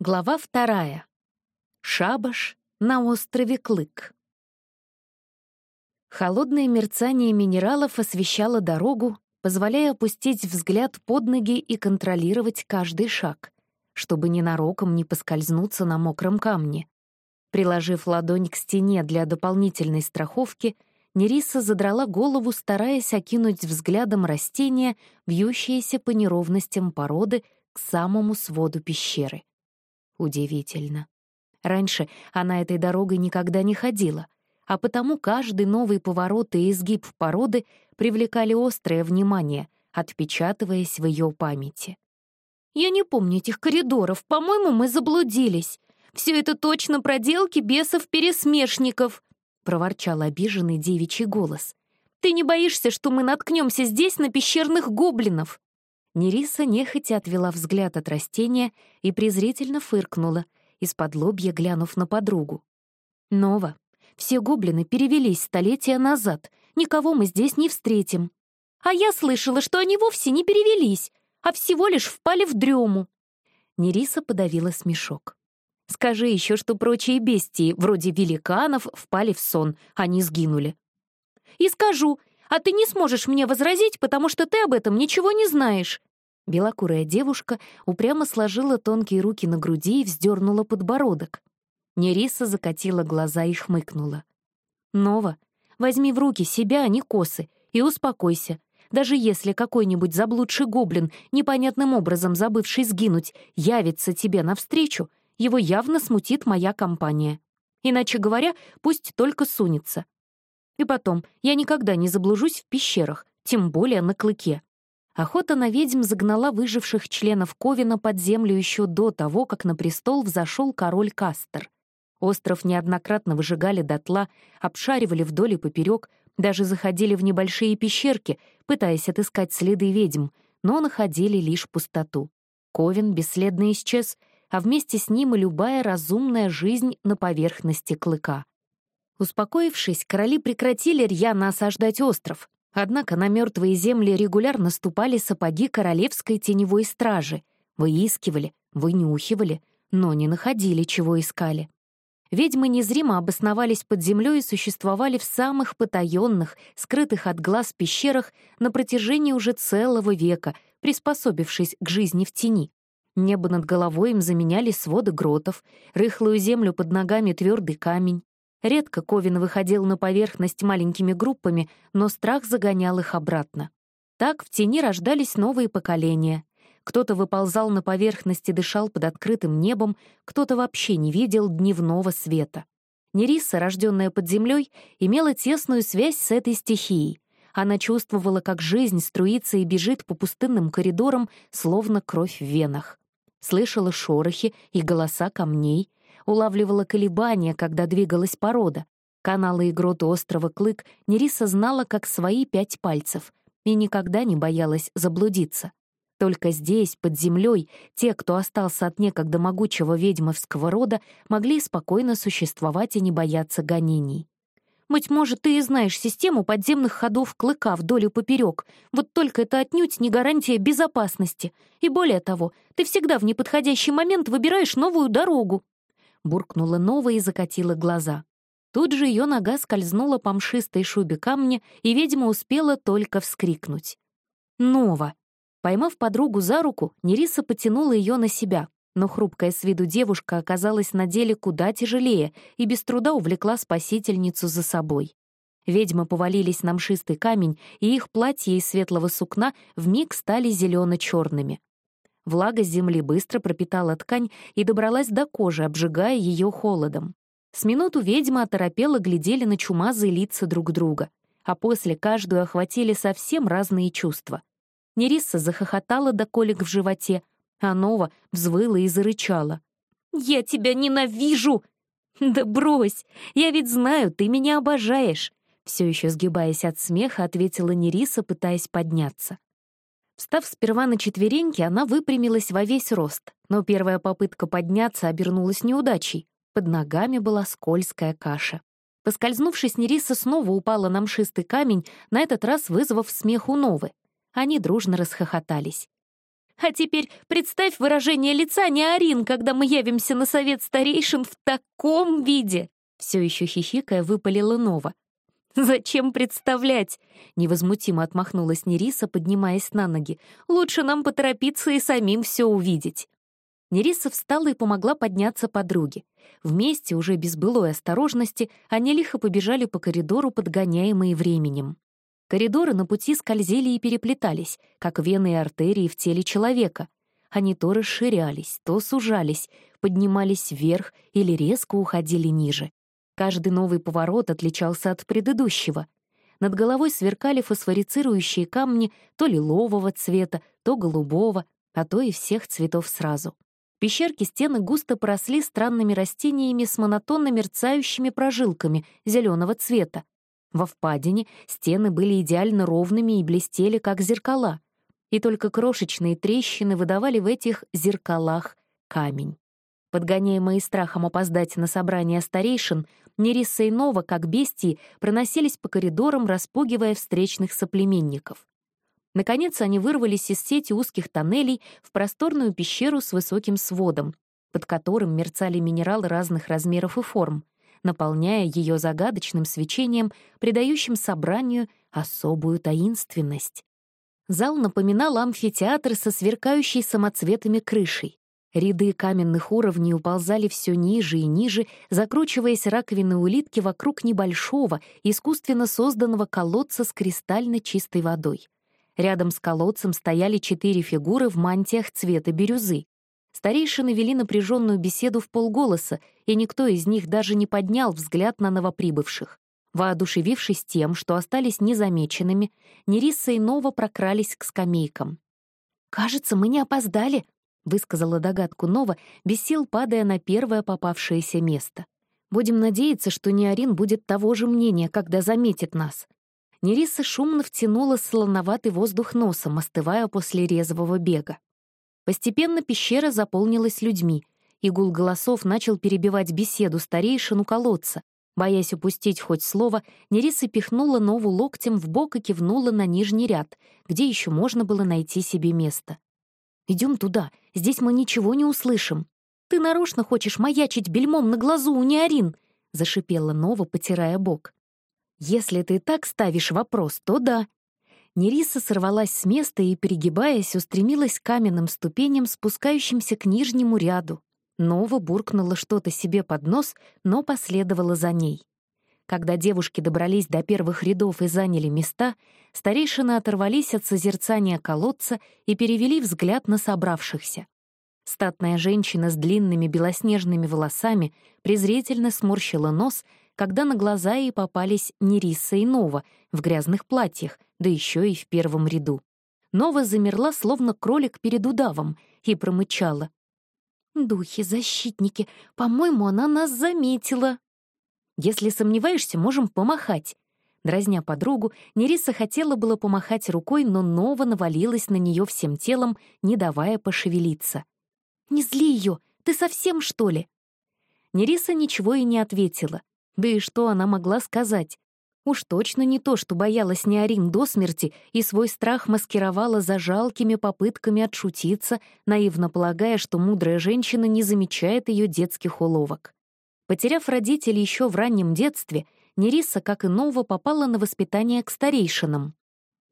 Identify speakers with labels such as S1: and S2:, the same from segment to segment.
S1: Глава вторая. Шабаш на острове Клык. Холодное мерцание минералов освещало дорогу, позволяя опустить взгляд под ноги и контролировать каждый шаг, чтобы ненароком не поскользнуться на мокром камне. Приложив ладонь к стене для дополнительной страховки, Нериса задрала голову, стараясь окинуть взглядом растения, вьющиеся по неровностям породы к самому своду пещеры. Удивительно. Раньше она этой дорогой никогда не ходила, а потому каждый новый поворот и изгиб породы привлекали острое внимание, отпечатываясь в ее памяти. «Я не помню этих коридоров, по-моему, мы заблудились. Все это точно проделки бесов-пересмешников», — проворчал обиженный девичий голос. «Ты не боишься, что мы наткнемся здесь на пещерных гоблинов?» Нериса нехотя отвела взгляд от растения и презрительно фыркнула, из-под лобья глянув на подругу. «Нова, все гоблины перевелись столетия назад, никого мы здесь не встретим. А я слышала, что они вовсе не перевелись, а всего лишь впали в дрему». Нериса подавила смешок. «Скажи еще, что прочие бестии, вроде великанов, впали в сон, не сгинули». «И скажу, а ты не сможешь мне возразить, потому что ты об этом ничего не знаешь». Белокурая девушка упрямо сложила тонкие руки на груди и вздернула подбородок. Нериса закатила глаза и хмыкнула. «Нова, возьми в руки себя, а не косы, и успокойся. Даже если какой-нибудь заблудший гоблин, непонятным образом забывший сгинуть, явится тебе навстречу, его явно смутит моя компания. Иначе говоря, пусть только сунется. И потом, я никогда не заблужусь в пещерах, тем более на клыке. Охота на ведьм загнала выживших членов Ковина под землю еще до того, как на престол взошел король Кастер. Остров неоднократно выжигали дотла, обшаривали вдоль и поперек, даже заходили в небольшие пещерки, пытаясь отыскать следы ведьм, но находили лишь пустоту. Ковен бесследно исчез, а вместе с ним и любая разумная жизнь на поверхности клыка. Успокоившись, короли прекратили рьяно осаждать остров, Однако на мертвые земли регулярно ступали сапоги королевской теневой стражи, выискивали, вынюхивали, но не находили, чего искали. Ведьмы незримо обосновались под землей и существовали в самых потаенных, скрытых от глаз пещерах на протяжении уже целого века, приспособившись к жизни в тени. Небо над головой им заменяли своды гротов, рыхлую землю под ногами твердый камень. Редко Ковин выходил на поверхность маленькими группами, но страх загонял их обратно. Так в тени рождались новые поколения. Кто-то выползал на поверхность и дышал под открытым небом, кто-то вообще не видел дневного света. Нериса, рожденная под землей, имела тесную связь с этой стихией. Она чувствовала, как жизнь струится и бежит по пустынным коридорам, словно кровь в венах. Слышала шорохи и голоса камней, улавливала колебания, когда двигалась порода. Каналы и гроты острова Клык Нериса знала как свои пять пальцев и никогда не боялась заблудиться. Только здесь, под землей, те, кто остался от некогда могучего ведьмовского рода, могли спокойно существовать и не бояться гонений. Быть может, ты и знаешь систему подземных ходов клыка вдоль и поперек. Вот только это отнюдь не гарантия безопасности. И более того, ты всегда в неподходящий момент выбираешь новую дорогу буркнула Нова и закатила глаза. Тут же ее нога скользнула по мшистой шубе камня, и ведьма успела только вскрикнуть. «Нова!» Поймав подругу за руку, Нериса потянула ее на себя, но хрупкая с виду девушка оказалась на деле куда тяжелее и без труда увлекла спасительницу за собой. Ведьмы повалились на мшистый камень, и их платья из светлого сукна вмиг стали зелено черными Влага с земли быстро пропитала ткань и добралась до кожи, обжигая ее холодом. С минуту ведьмы оторопело глядели на чумазые лица друг друга, а после каждую охватили совсем разные чувства. Нериса захохотала до колик в животе, а Нова взвыла и зарычала. «Я тебя ненавижу!» «Да брось! Я ведь знаю, ты меня обожаешь!» Все еще сгибаясь от смеха, ответила Нериса, пытаясь подняться. Встав сперва на четвереньки, она выпрямилась во весь рост, но первая попытка подняться обернулась неудачей. Под ногами была скользкая каша. Поскользнувшись, Нериса снова упала на мшистый камень, на этот раз вызвав смех у Новы. Они дружно расхохотались. А теперь представь выражение лица Неорин, когда мы явимся на совет старейшин в таком виде!» Все еще хихикая, выпалила Нова. «Зачем представлять?» — невозмутимо отмахнулась Нериса, поднимаясь на ноги. «Лучше нам поторопиться и самим все увидеть». Нериса встала и помогла подняться подруге. Вместе, уже без былой осторожности, они лихо побежали по коридору, подгоняемые временем. Коридоры на пути скользили и переплетались, как вены и артерии в теле человека. Они то расширялись, то сужались, поднимались вверх или резко уходили ниже. Каждый новый поворот отличался от предыдущего. Над головой сверкали фосфорицирующие камни то лилового цвета, то голубого, а то и всех цветов сразу. Пещерки стены густо поросли странными растениями с монотонно мерцающими прожилками зеленого цвета. Во впадине стены были идеально ровными и блестели, как зеркала, и только крошечные трещины выдавали в этих зеркалах камень. Подгоняемые страхом опоздать на собрание старейшин, Нериса и Нова, как бестии, проносились по коридорам, распугивая встречных соплеменников. Наконец они вырвались из сети узких тоннелей в просторную пещеру с высоким сводом, под которым мерцали минералы разных размеров и форм, наполняя ее загадочным свечением, придающим собранию особую таинственность. Зал напоминал амфитеатр со сверкающей самоцветами крышей. Ряды каменных уровней уползали все ниже и ниже, закручиваясь раковины улитки вокруг небольшого, искусственно созданного колодца с кристально чистой водой. Рядом с колодцем стояли четыре фигуры в мантиях цвета бирюзы. Старейшины вели напряженную беседу в полголоса, и никто из них даже не поднял взгляд на новоприбывших. Воодушевившись тем, что остались незамеченными, Нериса и Нова прокрались к скамейкам. «Кажется, мы не опоздали», — высказала догадку Нова, без сил падая на первое попавшееся место. «Будем надеяться, что Неорин будет того же мнения, когда заметит нас». Нериса шумно втянула слоноватый воздух носом, остывая после резвого бега. Постепенно пещера заполнилась людьми, и гул голосов начал перебивать беседу старейшин колодца. Боясь упустить хоть слово, Нериса пихнула Нову локтем в бок и кивнула на нижний ряд, где еще можно было найти себе место. Идем туда, здесь мы ничего не услышим. Ты нарочно хочешь маячить бельмом на глазу у Неорин?» — зашипела Нова, потирая бок. «Если ты так ставишь вопрос, то да». Нериса сорвалась с места и, перегибаясь, устремилась к каменным ступеням, спускающимся к нижнему ряду. Нова буркнула что-то себе под нос, но последовала за ней. Когда девушки добрались до первых рядов и заняли места, старейшины оторвались от созерцания колодца и перевели взгляд на собравшихся. Статная женщина с длинными белоснежными волосами презрительно сморщила нос, когда на глаза ей попались Нериса и Нова в грязных платьях, да еще и в первом ряду. Нова замерла, словно кролик перед удавом, и промычала. «Духи-защитники, по-моему, она нас заметила». Если сомневаешься, можем помахать». Дразня подругу, Нериса хотела было помахать рукой, но Нова навалилась на нее всем телом, не давая пошевелиться. «Не зли ее! Ты совсем, что ли?» Нериса ничего и не ответила. Да и что она могла сказать? Уж точно не то, что боялась Неорин до смерти и свой страх маскировала за жалкими попытками отшутиться, наивно полагая, что мудрая женщина не замечает ее детских уловок. Потеряв родителей еще в раннем детстве, Нериса, как и Нова, попала на воспитание к старейшинам.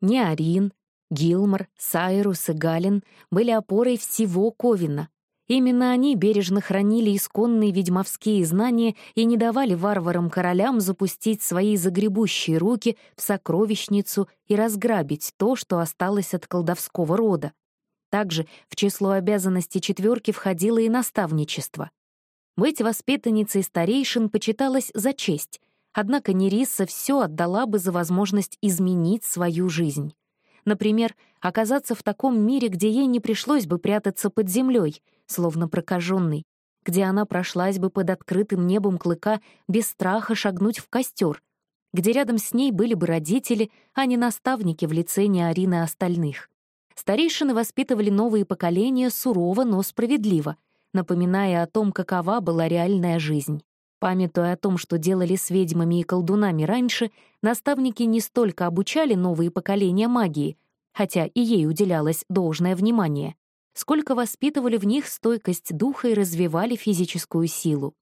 S1: Неарин, Гилмор, Сайрус и Галин были опорой всего Ковина. Именно они бережно хранили исконные ведьмовские знания и не давали варварам-королям запустить свои загребущие руки в сокровищницу и разграбить то, что осталось от колдовского рода. Также в число обязанностей четверки входило и наставничество. Быть воспитанницей старейшин почиталось за честь, однако Нериса все отдала бы за возможность изменить свою жизнь. Например, оказаться в таком мире, где ей не пришлось бы прятаться под землей, словно прокаженный, где она прошлась бы под открытым небом клыка без страха шагнуть в костер, где рядом с ней были бы родители, а не наставники в лице Неарины остальных. Старейшины воспитывали новые поколения сурово, но справедливо — напоминая о том, какова была реальная жизнь. Памятуя о том, что делали с ведьмами и колдунами раньше, наставники не столько обучали новые поколения магии, хотя и ей уделялось должное внимание, сколько воспитывали в них стойкость духа и развивали физическую силу.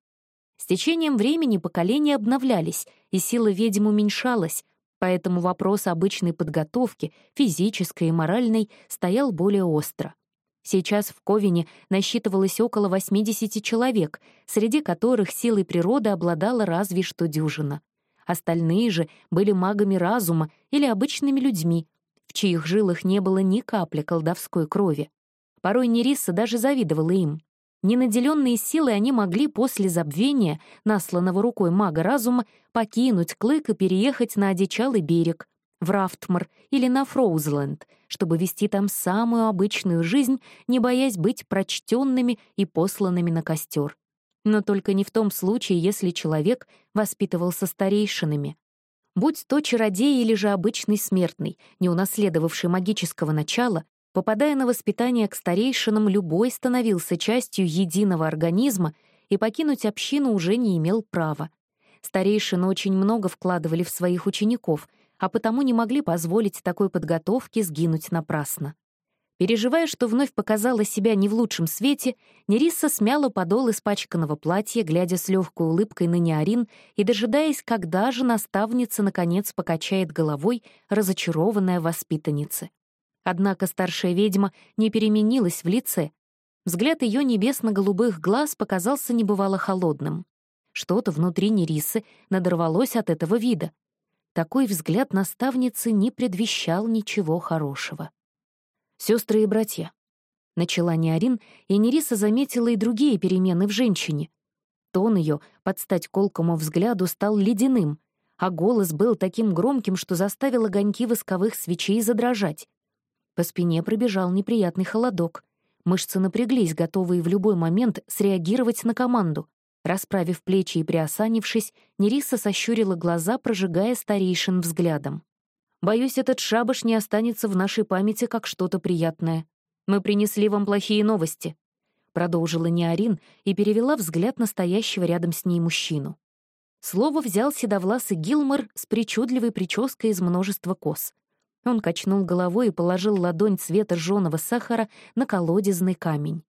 S1: С течением времени поколения обновлялись, и сила ведьм уменьшалась, поэтому вопрос обычной подготовки, физической и моральной, стоял более остро. Сейчас в Ковине насчитывалось около 80 человек, среди которых силой природы обладала разве что дюжина. Остальные же были магами разума или обычными людьми, в чьих жилах не было ни капли колдовской крови. Порой Нериса даже завидовала им. Ненаделенные силой они могли после забвения, насланного рукой мага разума, покинуть Клык и переехать на одичалый берег, в Рафтмар или на Фроузленд, чтобы вести там самую обычную жизнь, не боясь быть прочтенными и посланными на костер. Но только не в том случае, если человек воспитывался старейшинами. Будь то чародей или же обычный смертный, не унаследовавший магического начала, попадая на воспитание к старейшинам, любой становился частью единого организма и покинуть общину уже не имел права. Старейшины очень много вкладывали в своих учеников — а потому не могли позволить такой подготовке сгинуть напрасно. Переживая, что вновь показала себя не в лучшем свете, Нериса смяла подол испачканного платья, глядя с легкой улыбкой на Неорин и дожидаясь, когда же наставница наконец покачает головой, разочарованная воспитанница. Однако старшая ведьма не переменилась в лице. Взгляд ее небесно-голубых глаз показался небывало холодным. Что-то внутри Нерисы надорвалось от этого вида. Такой взгляд наставницы не предвещал ничего хорошего. «Сестры и братья», — начала Неорин, и Нериса заметила и другие перемены в женщине. Тон ее, под стать колкому взгляду, стал ледяным, а голос был таким громким, что заставил огоньки восковых свечей задрожать. По спине пробежал неприятный холодок. Мышцы напряглись, готовые в любой момент среагировать на команду. Расправив плечи и приосанившись, Нериса сощурила глаза, прожигая старейшин взглядом. «Боюсь, этот шабаш не останется в нашей памяти как что-то приятное. Мы принесли вам плохие новости», — продолжила Неорин и перевела взгляд настоящего рядом с ней мужчину. Слово взял седовласый Гилмор с причудливой прической из множества кос. Он качнул головой и положил ладонь цвета жженого сахара на колодезный камень.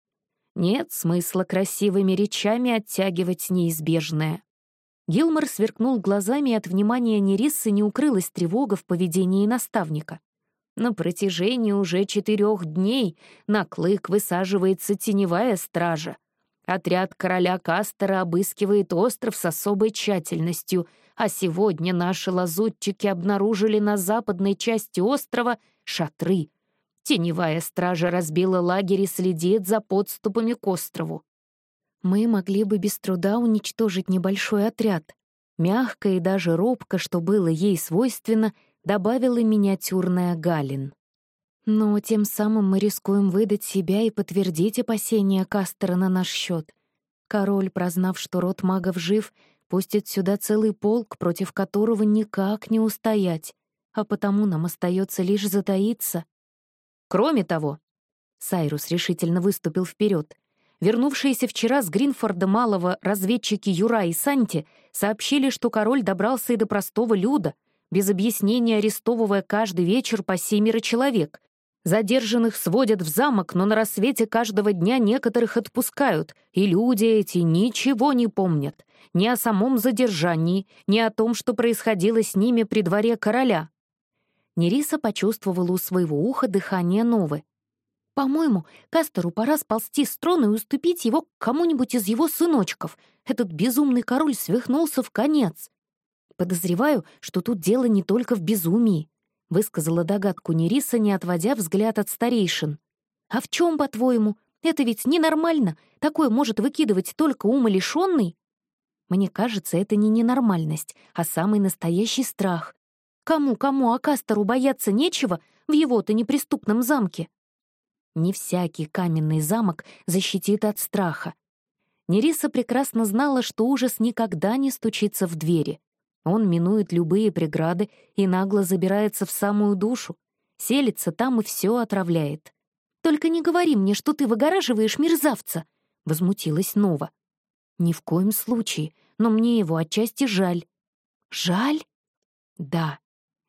S1: Нет смысла красивыми речами оттягивать неизбежное. Гилмор сверкнул глазами, и от внимания Нериссы не укрылась тревога в поведении наставника. На протяжении уже четырех дней на клык высаживается теневая стража. Отряд короля Кастера обыскивает остров с особой тщательностью, а сегодня наши лазутчики обнаружили на западной части острова шатры, Теневая стража разбила лагерь и следит за подступами к острову. Мы могли бы без труда уничтожить небольшой отряд. Мягко и даже робко, что было ей свойственно, добавила миниатюрная Галин. Но тем самым мы рискуем выдать себя и подтвердить опасения Кастера на наш счет. Король, прознав, что род магов жив, пустит сюда целый полк, против которого никак не устоять, а потому нам остается лишь затаиться Кроме того, Сайрус решительно выступил вперед. Вернувшиеся вчера с Гринфорда Малого разведчики Юра и Санти сообщили, что король добрался и до простого люда, без объяснения арестовывая каждый вечер по семеро человек. Задержанных сводят в замок, но на рассвете каждого дня некоторых отпускают, и люди эти ничего не помнят. Ни о самом задержании, ни о том, что происходило с ними при дворе короля. Нериса почувствовала у своего уха дыхание Новы. «По-моему, Кастеру пора сползти с трона и уступить его кому-нибудь из его сыночков. Этот безумный король свихнулся в конец». «Подозреваю, что тут дело не только в безумии», — высказала догадку Нериса, не отводя взгляд от старейшин. «А в чем, по-твоему? Это ведь ненормально. Такое может выкидывать только умалишенный». Мне кажется, это не ненормальность, а самый настоящий страх. Кому-кому, а Кастеру бояться нечего в его-то неприступном замке. Не всякий каменный замок защитит от страха. Нериса прекрасно знала, что ужас никогда не стучится в двери. Он минует любые преграды и нагло забирается в самую душу, селится там и все отравляет. «Только не говори мне, что ты выгораживаешь мерзавца!» — возмутилась Нова. «Ни в коем случае, но мне его отчасти жаль». «Жаль?» «Да,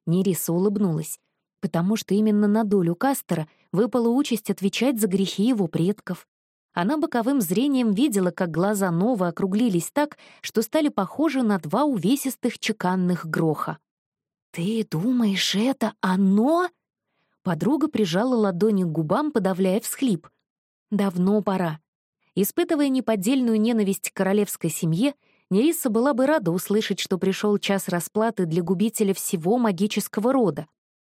S1: Нериса улыбнулась, потому что именно на долю Кастера выпала участь отвечать за грехи его предков. Она боковым зрением видела, как глаза Новы округлились так, что стали похожи на два увесистых чеканных гроха. «Ты думаешь, это оно?» Подруга прижала ладони к губам, подавляя всхлип. «Давно пора». Испытывая неподдельную ненависть к королевской семье, Нериса была бы рада услышать, что пришел час расплаты для губителя всего магического рода.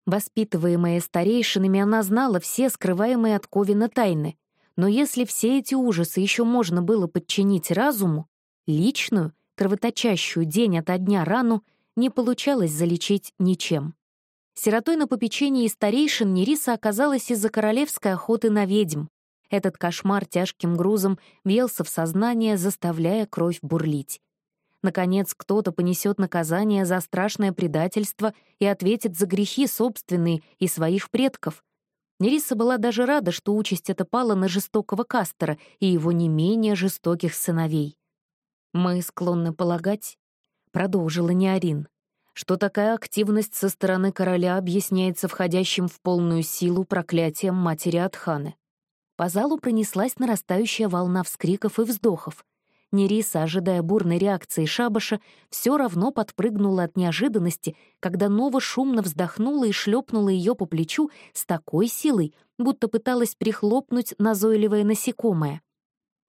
S1: Воспитываемая старейшинами, она знала все скрываемые от Ковина тайны. Но если все эти ужасы еще можно было подчинить разуму, личную, кровоточащую день ото дня рану не получалось залечить ничем. Сиротой на попечении старейшин Нериса оказалась из-за королевской охоты на ведьм. Этот кошмар тяжким грузом въелся в сознание, заставляя кровь бурлить. Наконец, кто-то понесет наказание за страшное предательство и ответит за грехи собственные и своих предков. Нериса была даже рада, что участь эта пала на жестокого Кастера и его не менее жестоких сыновей. «Мы склонны полагать», — продолжила Неорин, что такая активность со стороны короля объясняется входящим в полную силу проклятием матери Атханы. По залу пронеслась нарастающая волна вскриков и вздохов. Нериса, ожидая бурной реакции шабаша, все равно подпрыгнула от неожиданности, когда Нова шумно вздохнула и шлепнула ее по плечу с такой силой, будто пыталась прихлопнуть назойливое насекомое.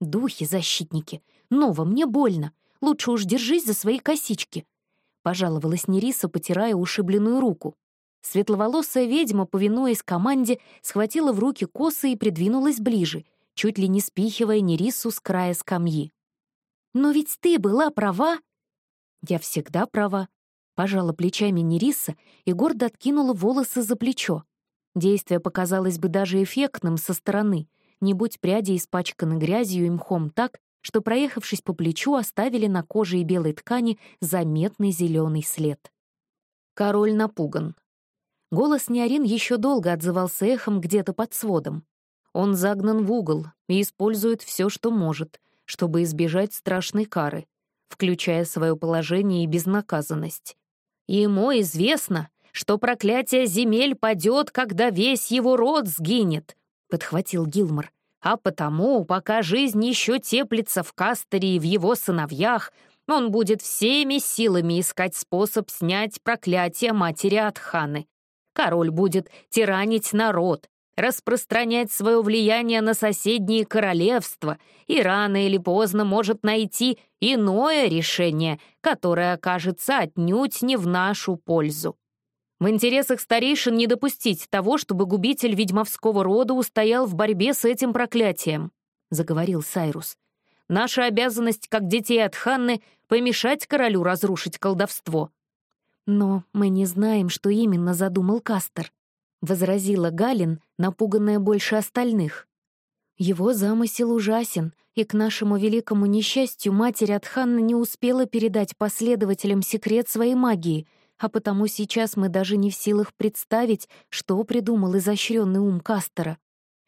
S1: «Духи-защитники! Нова, мне больно! Лучше уж держись за свои косички!» — пожаловалась Нериса, потирая ушибленную руку. Светловолосая ведьма, повинуясь команде, схватила в руки косы и придвинулась ближе, чуть ли не спихивая Нерису с края скамьи. «Но ведь ты была права!» «Я всегда права», — пожала плечами Нериса и гордо откинула волосы за плечо. Действие показалось бы даже эффектным со стороны, не будь пряди испачканы грязью и мхом так, что, проехавшись по плечу, оставили на коже и белой ткани заметный зеленый след. Король напуган. Голос Неорин еще долго отзывался эхом где-то под сводом. Он загнан в угол и использует все, что может, чтобы избежать страшной кары, включая свое положение и безнаказанность. Ему известно, что проклятие земель падет, когда весь его род сгинет, — подхватил Гилмор. А потому, пока жизнь еще теплится в Кастере и в его сыновьях, он будет всеми силами искать способ снять проклятие матери Атханы. Король будет тиранить народ, распространять свое влияние на соседние королевства и рано или поздно может найти иное решение, которое окажется отнюдь не в нашу пользу. В интересах старейшин не допустить того, чтобы губитель ведьмовского рода устоял в борьбе с этим проклятием, — заговорил Сайрус. Наша обязанность, как детей от Ханны, помешать королю разрушить колдовство. Но мы не знаем, что именно задумал Кастер, возразила Галин, напуганная больше остальных. Его замысел ужасен, и к нашему великому несчастью матерь Атханна не успела передать последователям секрет своей магии, а потому сейчас мы даже не в силах представить, что придумал изощренный ум Кастера.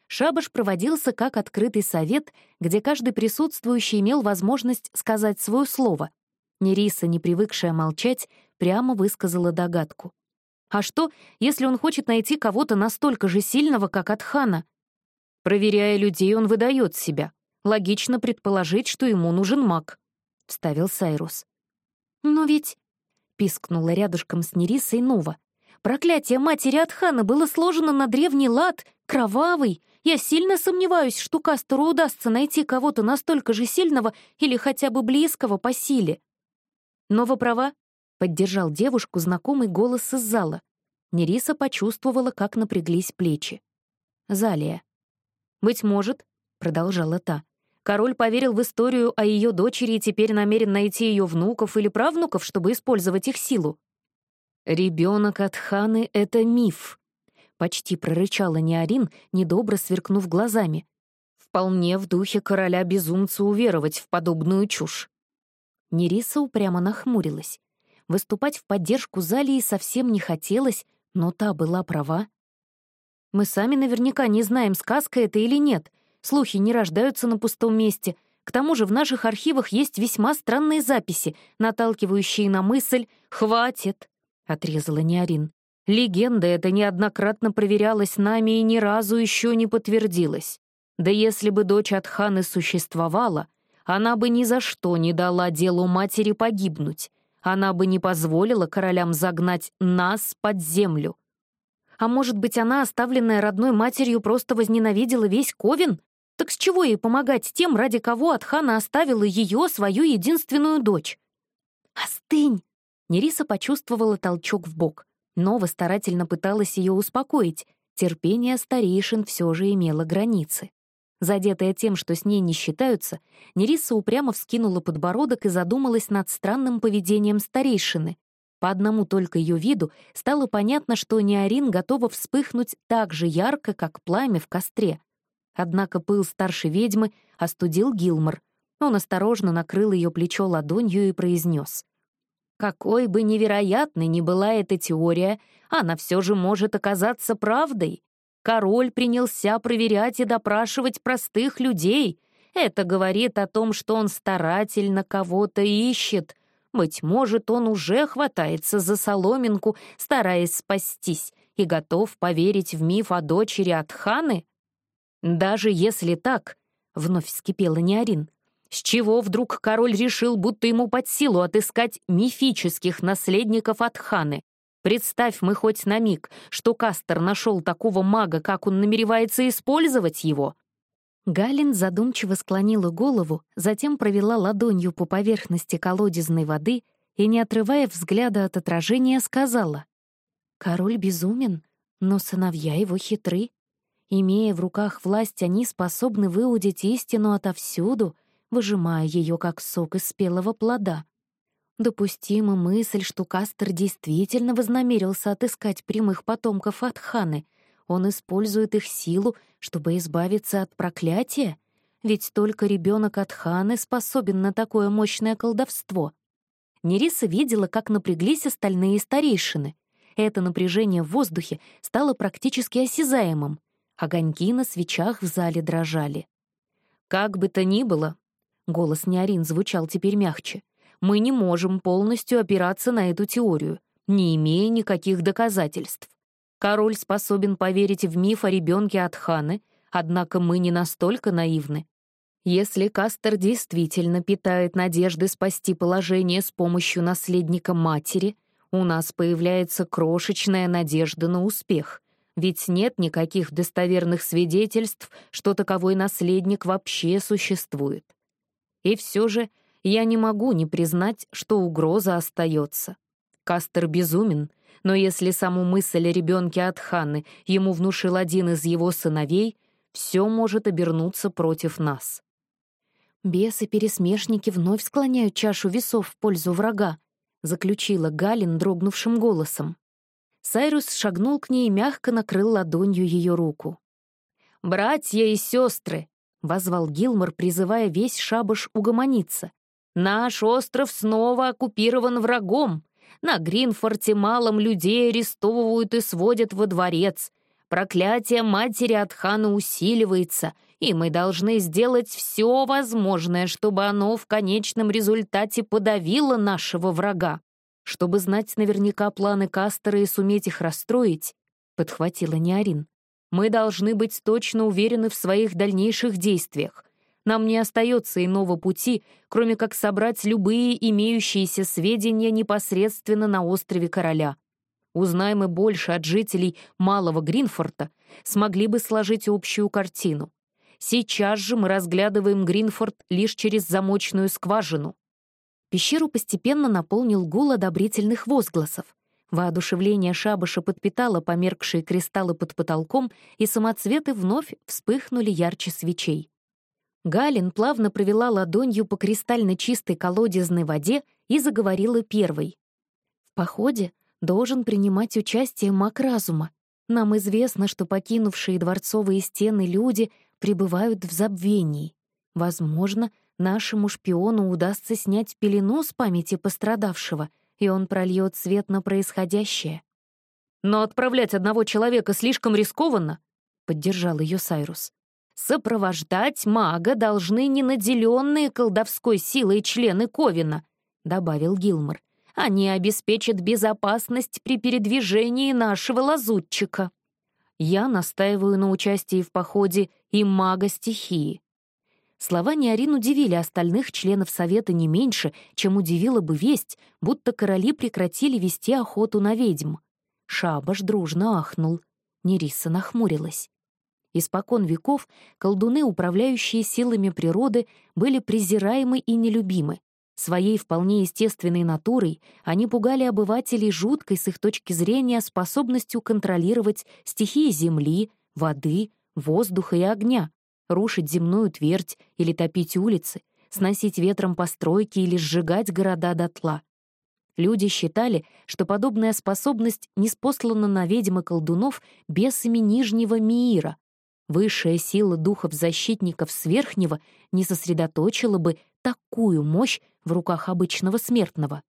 S1: Шабаш проводился как открытый совет, где каждый присутствующий имел возможность сказать свое слово. Нериса, не привыкшая молчать, прямо высказала догадку. А что, если он хочет найти кого-то настолько же сильного, как Атхана? Проверяя людей, он выдает себя. Логично предположить, что ему нужен маг», — вставил Сайрус. «Но ведь...» — пискнула рядышком с Нерисой Нова. «Проклятие матери Атхана было сложено на древний лад, кровавый. Я сильно сомневаюсь, что Кастеру удастся найти кого-то настолько же сильного или хотя бы близкого по силе». «Нова права», Поддержал девушку знакомый голос из зала. Нериса почувствовала, как напряглись плечи. «Залия». «Быть может», — продолжала та, «король поверил в историю о ее дочери и теперь намерен найти ее внуков или правнуков, чтобы использовать их силу». «Ребенок от Ханы — это миф», — почти прорычала Неорин, недобро сверкнув глазами. «Вполне в духе короля-безумца уверовать в подобную чушь». Нериса упрямо нахмурилась. Выступать в поддержку Залии совсем не хотелось, но та была права. Мы сами наверняка не знаем, сказка это или нет. Слухи не рождаются на пустом месте. К тому же в наших архивах есть весьма странные записи, наталкивающие на мысль «хватит», — отрезала Неорин. Легенда эта неоднократно проверялась нами и ни разу еще не подтвердилась. Да если бы дочь Атханы существовала, она бы ни за что не дала делу матери погибнуть. Она бы не позволила королям загнать нас под землю. А может быть, она, оставленная родной матерью, просто возненавидела весь Ковен? Так с чего ей помогать тем, ради кого Атхана оставила ее, свою единственную дочь? «Остынь!» Нериса почувствовала толчок в бок. Нова старательно пыталась ее успокоить. Терпение старейшин все же имело границы. Задетая тем, что с ней не считаются, Нериса упрямо вскинула подбородок и задумалась над странным поведением старейшины. По одному только ее виду стало понятно, что Неорин готова вспыхнуть так же ярко, как пламя в костре. Однако пыл старшей ведьмы остудил Гилмор. Он осторожно накрыл ее плечо ладонью и произнес — какой бы невероятной ни была эта теория, она все же может оказаться правдой. Король принялся проверять и допрашивать простых людей. Это говорит о том, что он старательно кого-то ищет. Быть может, он уже хватается за соломинку, стараясь спастись, и готов поверить в миф о дочери Атханы? Даже если так, — вновь вскипела Неорин, с чего вдруг король решил, будто ему под силу отыскать мифических наследников от ханы? Представь мы хоть на миг, что Кастер нашел такого мага, как он намеревается использовать его. Галин задумчиво склонила голову, затем провела ладонью по поверхности колодезной воды и, не отрывая взгляда от отражения, сказала. «Король безумен, но сыновья его хитры. Имея в руках власть, они способны выудить истину отовсюду — выжимая ее как сок из спелого плода. Допустима мысль, что Кастер действительно вознамерился отыскать прямых потомков от Ханы. Он использует их силу, чтобы избавиться от проклятия, ведь только ребенок от Ханы способен на такое мощное колдовство. Нериса видела, как напряглись остальные старейшины. Это напряжение в воздухе стало практически осязаемым. Огоньки на свечах в зале дрожали. Как бы то ни было, Голос Неорин звучал теперь мягче. «Мы не можем полностью опираться на эту теорию, не имея никаких доказательств. Король способен поверить в миф о ребенке от Ханы, однако мы не настолько наивны. Если Кастер действительно питает надежды спасти положение с помощью наследника матери, у нас появляется крошечная надежда на успех, ведь нет никаких достоверных свидетельств, что таковой наследник вообще существует. И все же я не могу не признать, что угроза остается. Кастер безумен, но если саму мысль о ребенке от Ханны ему внушил один из его сыновей, все может обернуться против нас. «Бесы-пересмешники вновь склоняют чашу весов в пользу врага», заключила Галин дрогнувшим голосом. Сайрус шагнул к ней и мягко накрыл ладонью ее руку. «Братья и сестры, — возвал Гилмор, призывая весь шабаш угомониться. «Наш остров снова оккупирован врагом. На Гринфорте малом людей арестовывают и сводят во дворец. Проклятие матери от хана усиливается, и мы должны сделать все возможное, чтобы оно в конечном результате подавило нашего врага. Чтобы знать наверняка планы Кастера и суметь их расстроить, — подхватила Неорин. Мы должны быть точно уверены в своих дальнейших действиях. Нам не остается иного пути, кроме как собрать любые имеющиеся сведения непосредственно на острове Короля. Узнаем мы больше от жителей Малого Гринфорта, смогли бы сложить общую картину. Сейчас же мы разглядываем Гринфорд лишь через замочную скважину. Пещеру постепенно наполнил гул одобрительных возгласов. Воодушевление шабаша подпитало померкшие кристаллы под потолком, и самоцветы вновь вспыхнули ярче свечей. Галин плавно провела ладонью по кристально чистой колодезной воде и заговорила первой. «В походе должен принимать участие маг разума. Нам известно, что покинувшие дворцовые стены люди пребывают в забвении. Возможно, нашему шпиону удастся снять пелену с памяти пострадавшего — и он прольет свет на происходящее. «Но отправлять одного человека слишком рискованно», — поддержал ее Сайрус. «Сопровождать мага должны ненаделенные колдовской силой члены Ковина», — добавил Гилмор. Они обеспечат безопасность при передвижении нашего лазутчика. Я настаиваю на участии в походе и мага стихии. Слова Неорин удивили остальных членов Совета не меньше, чем удивила бы весть, будто короли прекратили вести охоту на ведьм. Шабаш дружно ахнул. Нериса нахмурилась. Испокон веков колдуны, управляющие силами природы, были презираемы и нелюбимы. Своей вполне естественной натурой они пугали обывателей жуткой с их точки зрения способностью контролировать стихии земли, воды, воздуха и огня, рушить земную твердь или топить улицы, сносить ветром постройки или сжигать города дотла. Люди считали, что подобная способность неспослана на ведьм колдунов бесами Нижнего Миира, Высшая сила духов-защитников сверхнего не сосредоточила бы такую мощь в руках обычного смертного.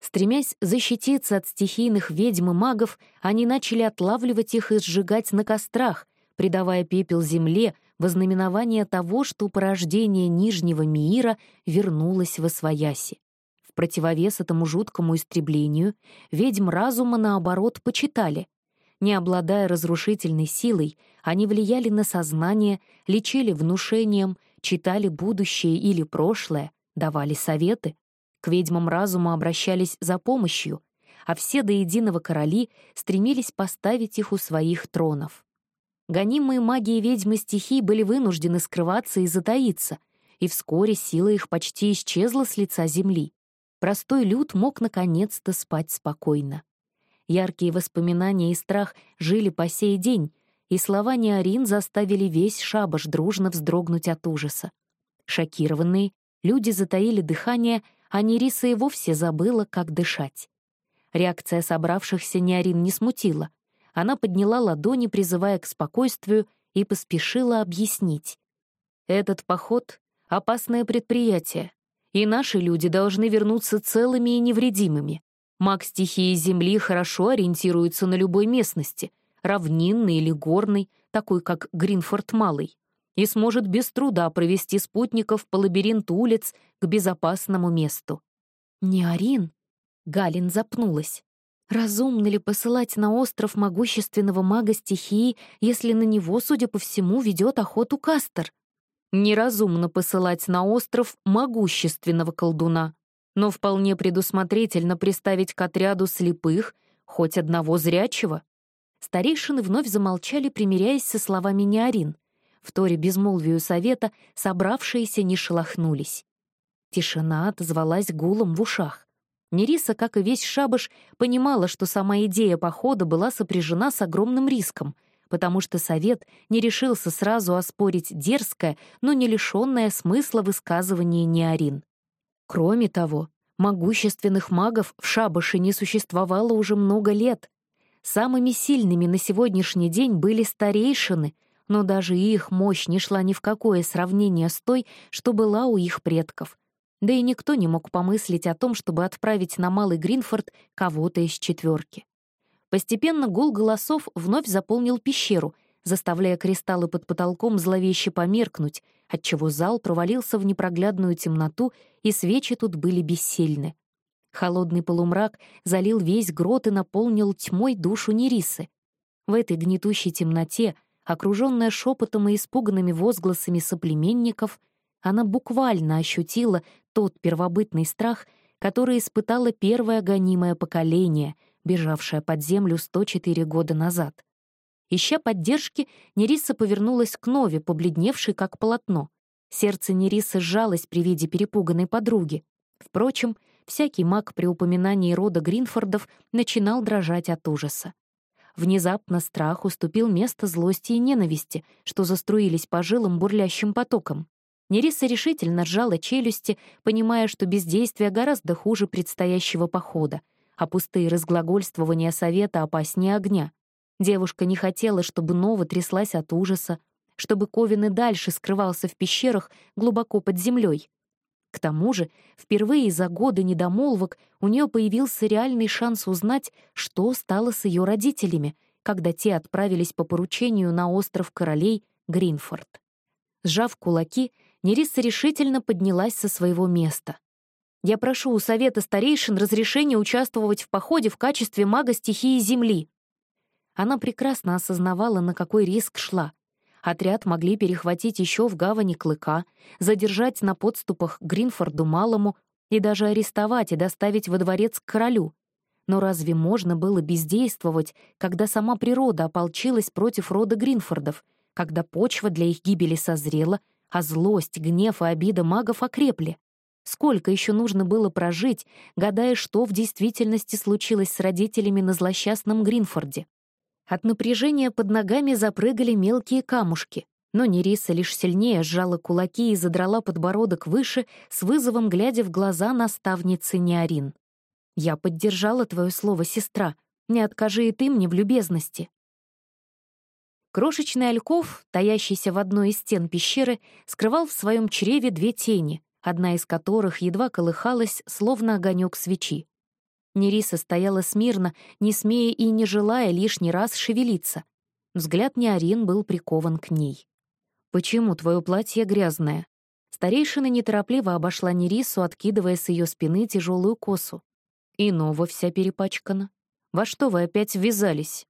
S1: Стремясь защититься от стихийных ведьм и магов, они начали отлавливать их и сжигать на кострах, придавая пепел земле во знаменование того, что порождение Нижнего Миира вернулось в Освояси. В противовес этому жуткому истреблению ведьм разума, наоборот, почитали — не обладая разрушительной силой, они влияли на сознание, лечили внушением, читали будущее или прошлое, давали советы. К ведьмам разума обращались за помощью, а все до единого короли стремились поставить их у своих тронов. Гонимые магии ведьмы стихий были вынуждены скрываться и затаиться, и вскоре сила их почти исчезла с лица земли. Простой люд мог наконец-то спать спокойно. Яркие воспоминания и страх жили по сей день, и слова Неорин заставили весь шабаш дружно вздрогнуть от ужаса. Шокированные, люди затаили дыхание, а Нериса и вовсе забыла, как дышать. Реакция собравшихся Неорин не смутила. Она подняла ладони, призывая к спокойствию, и поспешила объяснить. «Этот поход — опасное предприятие, и наши люди должны вернуться целыми и невредимыми. Маг стихии Земли хорошо ориентируется на любой местности, равнинной или горной, такой как Гринфорд Малый, и сможет без труда провести спутников по лабиринту улиц к безопасному месту. «Не Арин?» — Галин запнулась. «Разумно ли посылать на остров могущественного мага стихии, если на него, судя по всему, ведет охоту Кастер?» «Неразумно посылать на остров могущественного колдуна», но вполне предусмотрительно приставить к отряду слепых хоть одного зрячего. Старейшины вновь замолчали, примиряясь со словами Неорин. В торе безмолвию совета собравшиеся не шелохнулись. Тишина отозвалась гулом в ушах. Нериса, как и весь шабаш, понимала, что сама идея похода была сопряжена с огромным риском, потому что совет не решился сразу оспорить дерзкое, но не лишенное смысла высказывание Неорин. Кроме того, могущественных магов в шабаше не существовало уже много лет. Самыми сильными на сегодняшний день были старейшины, но даже их мощь не шла ни в какое сравнение с той, что была у их предков. Да и никто не мог помыслить о том, чтобы отправить на Малый Гринфорд кого-то из четверки. Постепенно гул голосов вновь заполнил пещеру, заставляя кристаллы под потолком зловеще померкнуть, отчего зал провалился в непроглядную темноту, и свечи тут были бессильны. Холодный полумрак залил весь грот и наполнил тьмой душу Нерисы. В этой гнетущей темноте, окруженная шепотом и испуганными возгласами соплеменников, она буквально ощутила тот первобытный страх, который испытало первое гонимое поколение, бежавшее под землю 104 года назад. Ища поддержки, Нериса повернулась к Нове, побледневшей как полотно. Сердце Нерисы сжалось при виде перепуганной подруги. Впрочем, всякий маг при упоминании рода Гринфордов начинал дрожать от ужаса. Внезапно страх уступил место злости и ненависти, что заструились по жилам бурлящим потоком. Нериса решительно сжала челюсти, понимая, что бездействие гораздо хуже предстоящего похода, а пустые разглагольствования совета опаснее огня. Девушка не хотела, чтобы Нова тряслась от ужаса, чтобы Ковин и дальше скрывался в пещерах глубоко под землей. К тому же, впервые за годы недомолвок у нее появился реальный шанс узнать, что стало с ее родителями, когда те отправились по поручению на остров королей Гринфорд. Сжав кулаки, Нериса решительно поднялась со своего места. Я прошу у Совета Старейшин разрешения участвовать в походе в качестве мага стихии Земли». Она прекрасно осознавала, на какой риск шла. Отряд могли перехватить еще в гавани Клыка, задержать на подступах Гринфорду Малому и даже арестовать и доставить во дворец к королю. Но разве можно было бездействовать, когда сама природа ополчилась против рода Гринфордов, когда почва для их гибели созрела, а злость, гнев и обида магов окрепли? Сколько еще нужно было прожить, гадая, что в действительности случилось с родителями на злосчастном Гринфорде? От напряжения под ногами запрыгали мелкие камушки, но Нериса лишь сильнее сжала кулаки и задрала подбородок выше, с вызовом глядя в глаза наставницы Неорин. «Я поддержала твое слово, сестра. Не откажи и ты мне в любезности». Крошечный альков, таящийся в одной из стен пещеры, скрывал в своем чреве две тени, одна из которых едва колыхалась, словно огонек свечи. Нериса стояла смирно, не смея и не желая лишний раз шевелиться. Взгляд Неорин был прикован к ней. «Почему твое платье грязное?» Старейшина неторопливо обошла Нерису, откидывая с ее спины тяжелую косу. «И Нова вся перепачкана. Во что вы опять ввязались?»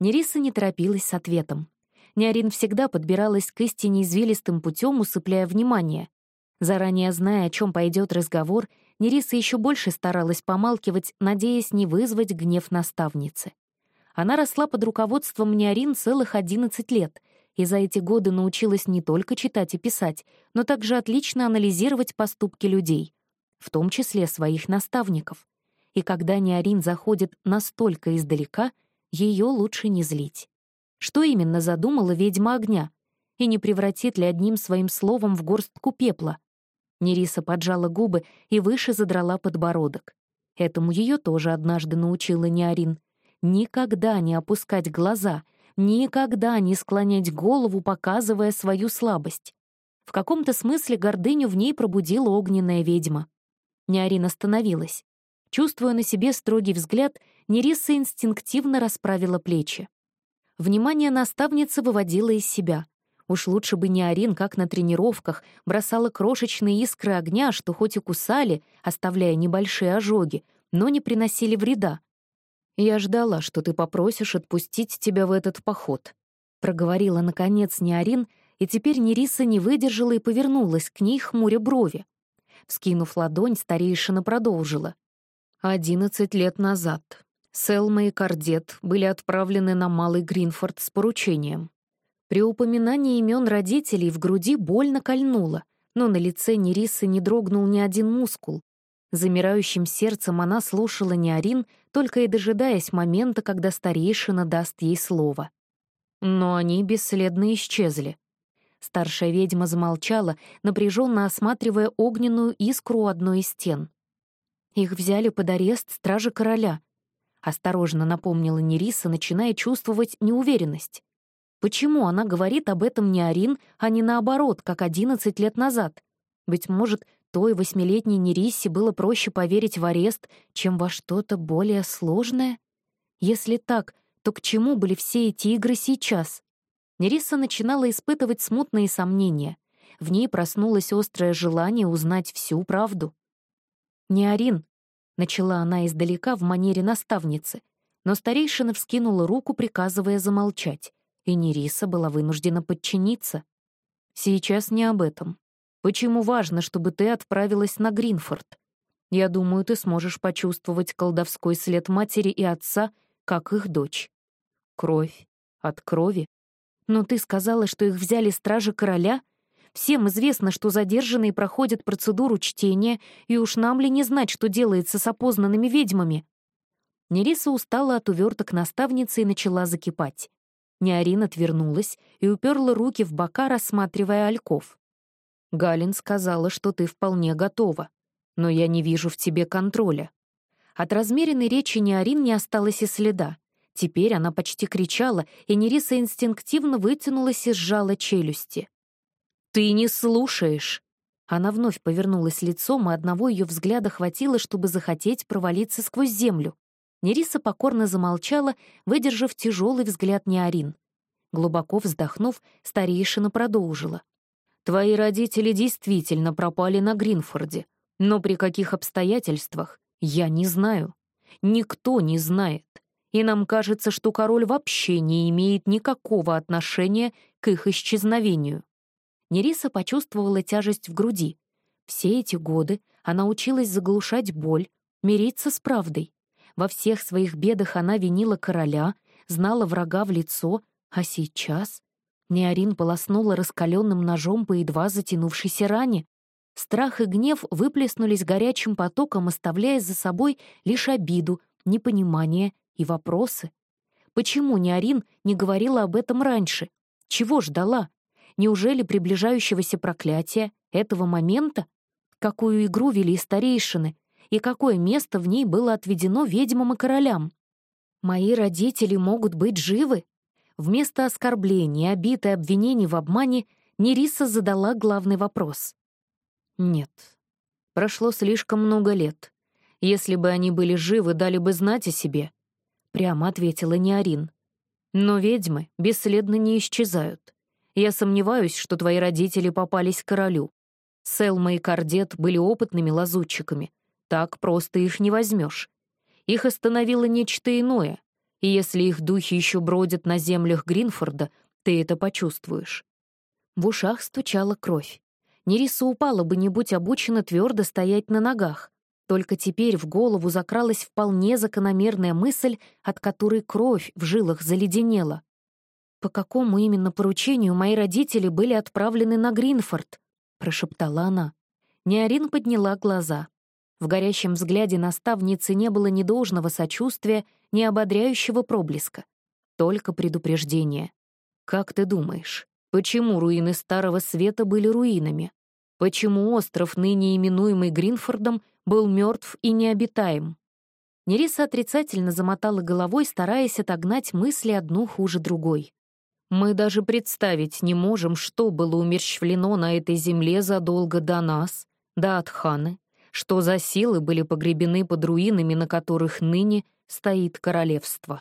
S1: Нериса не торопилась с ответом. Неорин всегда подбиралась к истине извилистым путем, усыпляя внимание. Заранее зная, о чем пойдет разговор, Нериса еще больше старалась помалкивать, надеясь не вызвать гнев наставницы. Она росла под руководством Неорин целых 11 лет, и за эти годы научилась не только читать и писать, но также отлично анализировать поступки людей, в том числе своих наставников. И когда Неорин заходит настолько издалека, ее лучше не злить. Что именно задумала ведьма огня? И не превратит ли одним своим словом в горстку пепла? Нериса поджала губы и выше задрала подбородок. Этому ее тоже однажды научила Неорин. Никогда не опускать глаза, никогда не склонять голову, показывая свою слабость. В каком-то смысле гордыню в ней пробудила огненная ведьма. Неорин остановилась. Чувствуя на себе строгий взгляд, Нериса инстинктивно расправила плечи. Внимание наставницы выводило из себя. Уж лучше бы не Арин, как на тренировках, бросала крошечные искры огня, что хоть и кусали, оставляя небольшие ожоги, но не приносили вреда. «Я ждала, что ты попросишь отпустить тебя в этот поход», — проговорила, наконец, Неорин, и теперь Нериса не выдержала и повернулась к ней, хмуря брови. Вскинув ладонь, старейшина продолжила. «Одиннадцать лет назад Селма и Кардет были отправлены на Малый Гринфорд с поручением. При упоминании имен родителей в груди больно кольнуло, но на лице Нерисы не дрогнул ни один мускул. Замирающим сердцем она слушала Неорин, только и дожидаясь момента, когда старейшина даст ей слово. Но они бесследно исчезли. Старшая ведьма замолчала, напряженно осматривая огненную искру одной из стен. Их взяли под арест стражи короля. Осторожно напомнила Нериса, начиная чувствовать неуверенность. Почему она говорит об этом не Арин, а не наоборот, как 11 лет назад? Быть может, той восьмилетней Нерисе было проще поверить в арест, чем во что-то более сложное? Если так, то к чему были все эти игры сейчас? Нериса начинала испытывать смутные сомнения. В ней проснулось острое желание узнать всю правду. «Не Арин», — начала она издалека в манере наставницы, но старейшина вскинула руку, приказывая замолчать и Нериса была вынуждена подчиниться. Сейчас не об этом. Почему важно, чтобы ты отправилась на Гринфорд? Я думаю, ты сможешь почувствовать колдовской след матери и отца, как их дочь. Кровь от крови. Но ты сказала, что их взяли стражи короля? Всем известно, что задержанные проходят процедуру чтения, и уж нам ли не знать, что делается с опознанными ведьмами? Нериса устала от уверток наставницы и начала закипать. Неорин отвернулась и уперла руки в бока, рассматривая ольков. «Галин сказала, что ты вполне готова, но я не вижу в тебе контроля». От размеренной речи Неорин не осталось и следа. Теперь она почти кричала, и Нериса инстинктивно вытянулась и сжала челюсти. «Ты не слушаешь!» Она вновь повернулась лицом, и одного ее взгляда хватило, чтобы захотеть провалиться сквозь землю. Нериса покорно замолчала, выдержав тяжелый взгляд Неорин. Глубоко вздохнув, старейшина продолжила. «Твои родители действительно пропали на Гринфорде. Но при каких обстоятельствах, я не знаю. Никто не знает. И нам кажется, что король вообще не имеет никакого отношения к их исчезновению. Нериса почувствовала тяжесть в груди. Все эти годы она училась заглушать боль, мириться с правдой. Во всех своих бедах она винила короля, знала врага в лицо, а сейчас... Неорин полоснула раскаленным ножом по едва затянувшейся ране. Страх и гнев выплеснулись горячим потоком, оставляя за собой лишь обиду, непонимание и вопросы. Почему Неорин не говорила об этом раньше? Чего ждала? Неужели приближающегося проклятия, этого момента? Какую игру вели старейшины? И какое место в ней было отведено ведьмам и королям? Мои родители могут быть живы? Вместо оскорблений, обид и обвинений в обмане Нериса задала главный вопрос. Нет. Прошло слишком много лет. Если бы они были живы, дали бы знать о себе. Прямо ответила Неорин. Но ведьмы бесследно не исчезают. Я сомневаюсь, что твои родители попались королю. Селма и Кардет были опытными лазутчиками. Так просто их не возьмешь. Их остановило нечто иное, и если их духи еще бродят на землях Гринфорда, ты это почувствуешь. В ушах стучала кровь. Нериса упала бы, не будь обучена твердо стоять на ногах. Только теперь в голову закралась вполне закономерная мысль, от которой кровь в жилах заледенела. «По какому именно поручению мои родители были отправлены на Гринфорд?» — прошептала она. Неорин подняла глаза. В горящем взгляде наставницы не было ни должного сочувствия, ни ободряющего проблеска. Только предупреждение. «Как ты думаешь, почему руины Старого Света были руинами? Почему остров, ныне именуемый Гринфордом, был мертв и необитаем?» Нериса отрицательно замотала головой, стараясь отогнать мысли одну хуже другой. Мы даже представить не можем, что было умерщвлено на этой земле задолго до нас, до Атханы, что за силы были погребены под руинами, на которых ныне стоит королевство.